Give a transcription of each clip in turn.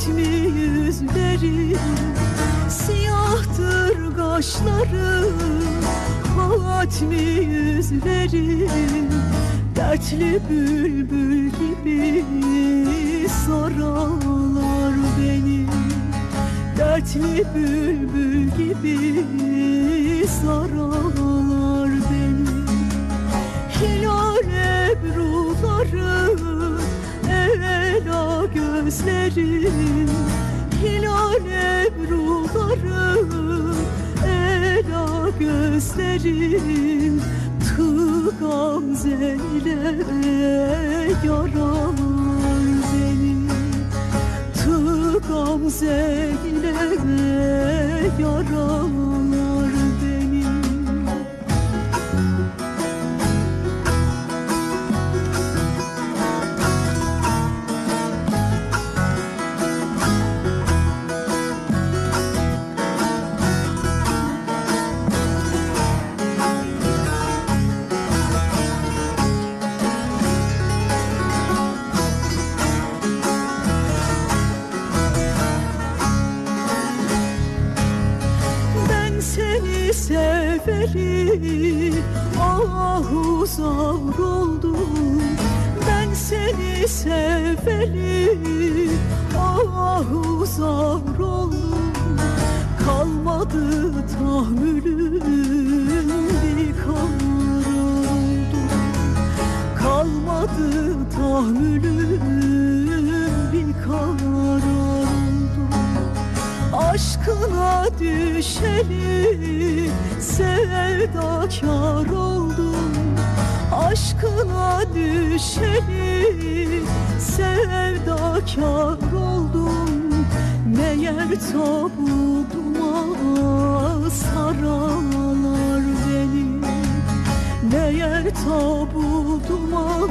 yüzleri Siyahtır kaşları. Hatmi yüzleri Dertli bülbül gibi Sararlar beni. Dertli bülbül gibi Sararlar Ela gözlerin Tığ gamzeyle Yaralar beni Yaralar beni seveli ah uzak oldum Ben seni seveli ah uzak oldum Kalmadı tahammülüm. Bir Kalmadı tahammülüm Aşkına düşeli sevdakar oldum. Aşkına düşeli sevdakar oldum. Meğer tabutuma saralar beni. Meğer tabutuma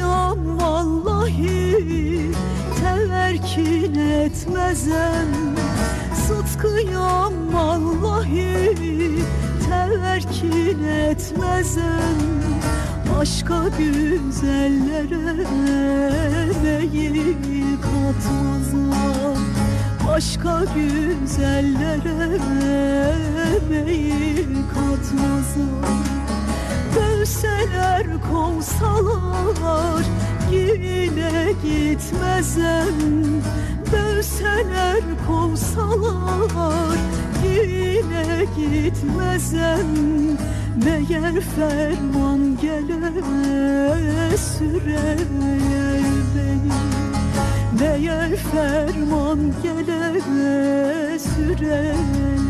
Sıtkıyam vallahi Teverkin etmezem. Sıtkıyam vallahi Teverkin etmezem. Başka güzellere Meyil katmazam. Başka güzellere Meyil katmazam. Dövseler kovsalar yine gitmezem Dövseler kovsalar yine gitmezem Meğer ferman gele sürer beni. Meğer ferman gele sürer